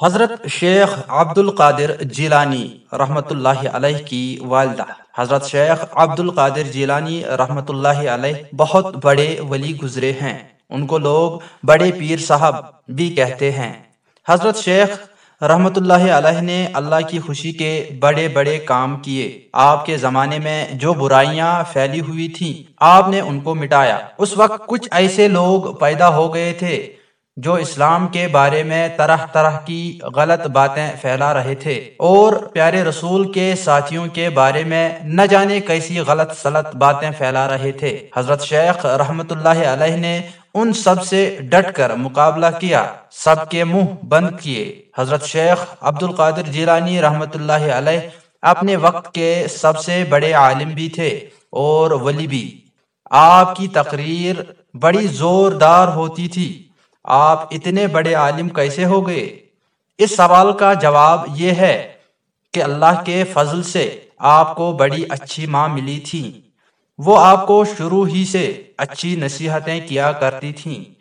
حضرت شیخ عبد القادر جیلانی رحمۃ اللہ علیہ کی والدہ۔ حضرت شیخ عبد القادر جیلانی رحمۃ اللہ علیہ بہت بڑے ولی گزرے ہیں۔ ان کو لوگ بڑے پیر صاحب بھی کہتے ہیں۔ حضرت شیخ رحمت اللہ علیہ نے اللہ کی خوشی کے بڑے بڑے کام کیے۔ آپ کے زمانے میں جو برائیاں پھیلی ہوئی تھیں، آپ نے ان کو مٹایا۔ اس وقت کچھ ایسے لوگ پیدا ہو گئے تھے جو اسلام کے بارے میں طرح طرح کی غلط باتیں پھیلا رہے تھے۔ اور پیارے رسول کے ساتھیوں کے بارے میں نہ جانے کیسی غلط سلط باتیں پھیلا رہے تھے۔ حضرت شیخ رحمت اللہ علیہ نے ان سب سے ڈٹ کر مقابلہ کیا۔ سب کے منہ بند کیے۔ حضرت شیخ عبد القادر جیلانی رحمت اللہ علیہ اپنے وقت کے سب سے بڑے عالم بھی تھے اور ولی بھی آپ کی تقریر بڑی زوردار ہوتی تھی آپ اتنے بڑے عالم کیسے ہو گئے؟ اس سوال کا جواب یہ ہے کہ اللہ کے فضل سے آپ کو بڑی اچھی ماں ملی تھی۔ وہ آپ کو شروع ہی سے اچھی نصیحتیں کیا کرتی تھیں۔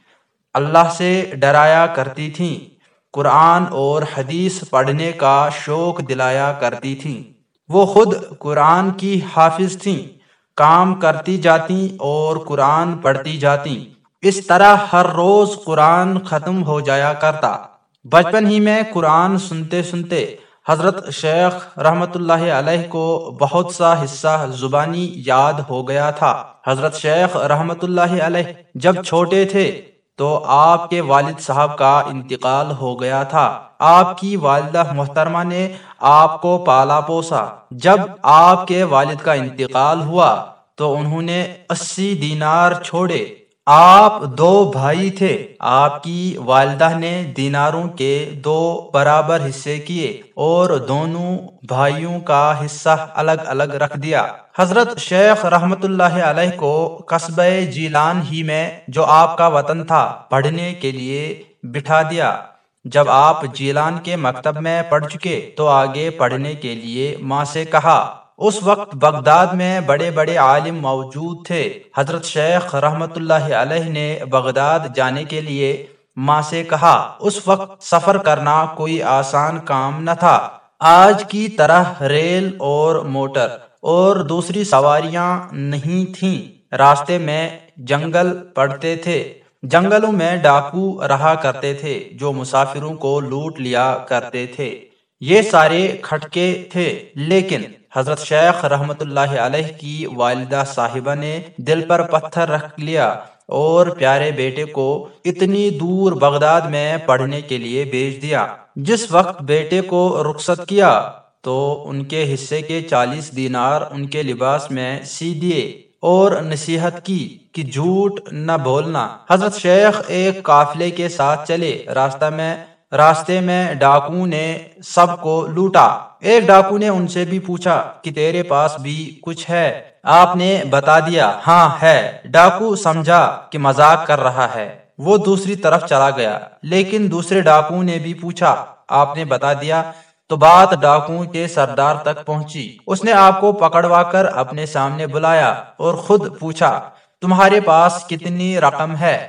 اللہ سے ڈرایا کرتی تھیں۔ قرآن اور حدیث پڑھنے کا شوق دلایا کرتی تھیں۔ وہ خود قرآن کی حافظ تھیں۔ کام کرتی جاتی اور قرآن پڑھتی جاتی۔ اس طرح ہر روز قرآن ختم ہو جایا کرتا۔ بچپن ہی میں قرآن سنتے سنتے حضرت شیخ رحمت اللہ علیہ کو بہت سا حصہ زبانی یاد ہو گیا تھا۔ حضرت شیخ رحمت اللہ علیہ جب چھوٹے تھے تو آپ کے والد صاحب کا انتقال ہو گیا تھا۔ آپ کی والدہ محترمہ نے آپ کو پالا پوسا۔ جب آپ کے والد کا انتقال ہوا تو انہوں نے اسی دینار چھوڑے۔ آپ دو بھائی تھے۔ آپ کی والدہ نے دیناروں کے دو برابر حصے کیے اور دونوں بھائیوں کا حصہ الگ الگ رکھ دیا۔ حضرت شیخ رحمت اللہ علیہ کو قصبہ جیلان ہی میں جو آپ کا وطن تھا پڑھنے کے لیے بٹھا دیا۔ جب آپ جیلان کے مکتب میں پڑھ چکے تو آگے پڑھنے کے لیے ماں سے کہا اس وقت بغداد میں بڑے بڑے عالم موجود تھے۔ حضرت شیخ رحمت اللہ علیہ نے بغداد جانے کے لیے ماں سے کہا، اس وقت سفر کرنا کوئی آسان کام نہ تھا۔ آج کی طرح ریل اور موٹر اور دوسری سواریاں نہیں تھیں۔ راستے میں جنگل پڑتے تھے۔ جنگلوں میں ڈاکو رہا کرتے تھے، جو مسافروں کو لوٹ لیا کرتے تھے۔ یہ سارے کھٹکے تھے، لیکن حضرت شیخ رحمت اللہ علیہ کی والدہ صاحبہ نے دل پر پتھر رکھ لیا اور پیارے بیٹے کو اتنی دور بغداد میں پڑھنے کے لیے بھیج دیا۔ جس وقت بیٹے کو رخصت کیا تو ان کے حصے کے چالیس دینار ان کے لباس میں سی دیے اور نصیحت کی کہ جھوٹ نہ بولنا۔ حضرت شیخ ایک قافلے کے ساتھ چلے، راستہ میں راستے میں ڈاکو نے سب کو لوٹا۔ ایک ڈاکو نے ان سے بھی پوچھا کہ تیرے پاس بھی کچھ ہے؟ آپ نے بتا دیا ہاں ہے۔ ڈاکو سمجھا کہ مزاق کر رہا ہے۔ وہ دوسری طرف چلا گیا۔ لیکن دوسرے ڈاکو نے بھی پوچھا، آپ نے بتا دیا؟ تو بات ڈاکو کے سردار تک پہنچی۔ اس نے آپ کو پکڑوا کر اپنے سامنے بلایا اور خود پوچھا، تمہارے پاس کتنی رقم ہے؟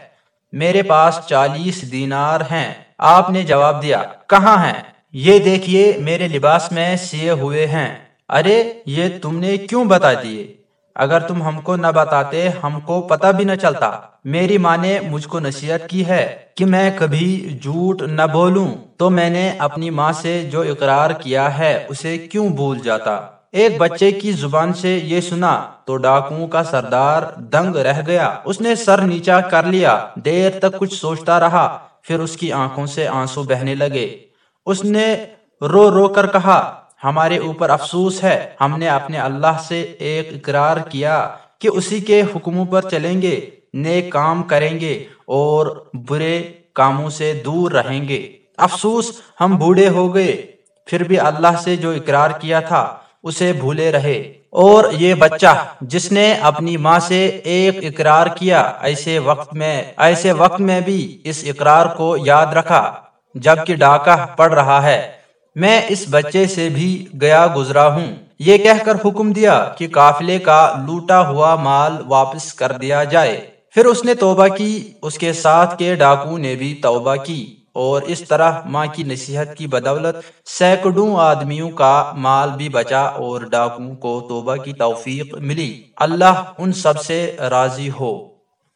میرے پاس چالیس دینار ہیں۔ آپ نے جواب دیا، کہاں ہیں؟ یہ دیکھیے، میرے لباس میں سیے ہوئے ہیں۔ ارے، یہ تم نے کیوں بتا دیے؟ اگر تم ہم کو نہ بتاتے، ہم کو پتہ بھی نہ چلتا۔ میری ماں نے مجھ کو نصیحت کی ہے کہ میں کبھی جھوٹ نہ بولوں۔ تو میں نے اپنی ماں سے جو اقرار کیا ہے، اسے کیوں بھول جاتا؟ ایک بچے کی زبان سے یہ سنا تو ڈاکو کا سردار دنگ رہ گیا۔ اس نے سر نیچا کر لیا۔ دیر تک کچھ سوچتا رہا۔ پھر اس کی آنکھوں سے آنسو بہنے لگے۔ اس نے رو رو کر کہا، ہمارے اوپر افسوس ہے۔ ہم نے اپنے اللہ سے ایک اقرار کیا کہ اسی کے حکموں پر چلیں گے، نیک کام کریں گے اور برے کاموں سے دور رہیں گے۔ افسوس، ہم بوڑھے ہو گئے۔ پھر بھی اللہ سے جو اقرار کیا تھا اسے بھولے رہے۔ اور یہ بچہ جس نے اپنی ماں سے ایک اقرار کیا، ایسے وقت میں، ایسے وقت میں بھی اس اقرار کو یاد رکھا، جبکہ ڈاکہ پڑ رہا ہے۔ میں اس بچے سے بھی گیا گزرا ہوں۔ یہ کہہ کر حکم دیا کہ قافلے کا لوٹا ہوا مال واپس کر دیا جائے۔ پھر اس نے توبہ کی، اس کے ساتھ کے ڈاکو نے بھی توبہ کی۔ اور اس طرح ماں کی نصیحت کی بدولت سینکڑوں آدمیوں کا مال بھی بچا اور ڈاکوں کو توبہ کی توفیق ملی۔ اللہ ان سب سے راضی ہو۔